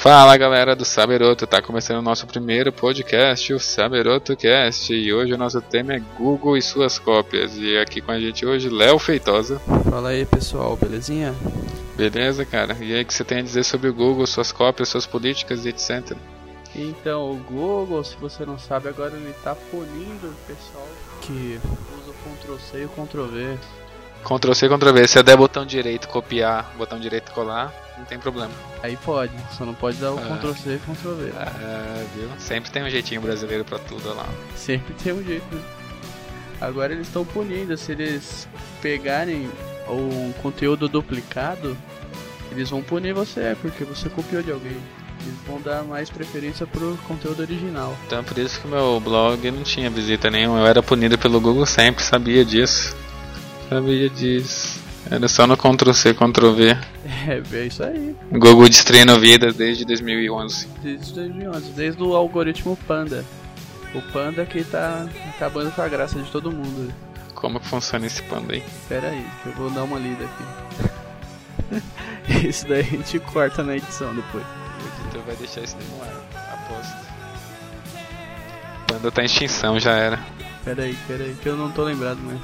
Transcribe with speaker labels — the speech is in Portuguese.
Speaker 1: Fala galera do Saberoto, tá começando o nosso primeiro podcast, o Saberoto Cast, e hoje o nosso tema é Google e suas cópias. E aqui com a gente hoje, Léo Feitosa.
Speaker 2: Fala aí pessoal, belezinha?
Speaker 1: Beleza, cara? E aí, o que você tem a dizer sobre o Google, suas cópias, suas políticas e etc?
Speaker 2: Então, o Google, se você não sabe, agora ele tá punindo o pessoal que usa o Ctrl C e o Ctrl V.
Speaker 1: Ctrl C, Ctrl V. Se eu der botão direito copiar, botão direito colar, não tem problema.
Speaker 2: Aí pode, só não pode dar o
Speaker 1: Ah.
Speaker 2: Ctrl C e Ctrl V.
Speaker 1: Ah, viu? Sempre tem um jeitinho brasileiro pra tudo lá.
Speaker 2: Sempre tem um jeito. Agora eles estão punindo, se eles pegarem o conteúdo duplicado, eles vão punir você, porque você copiou de alguém. Eles vão dar mais preferência pro conteúdo original.
Speaker 1: Então por isso que o meu blog não tinha visita nenhuma. Eu era punido pelo Google sempre, sabia disso. Sabia disso. Era só no Ctrl C, Ctrl V.
Speaker 2: É, é isso aí.
Speaker 1: Google destruindo vidas desde 2011.
Speaker 2: Desde 2011, desde o algoritmo Panda. O Panda que tá acabando com a graça de todo mundo.
Speaker 1: Como que funciona esse panda aí?
Speaker 2: Pera aí, que eu vou dar uma lida aqui. Isso daí a gente corta na edição depois.
Speaker 1: O editor vai deixar isso no ar, aposto. Panda tá em extinção, já era.
Speaker 2: Pera aí, pera aí, que eu não tô lembrado mais.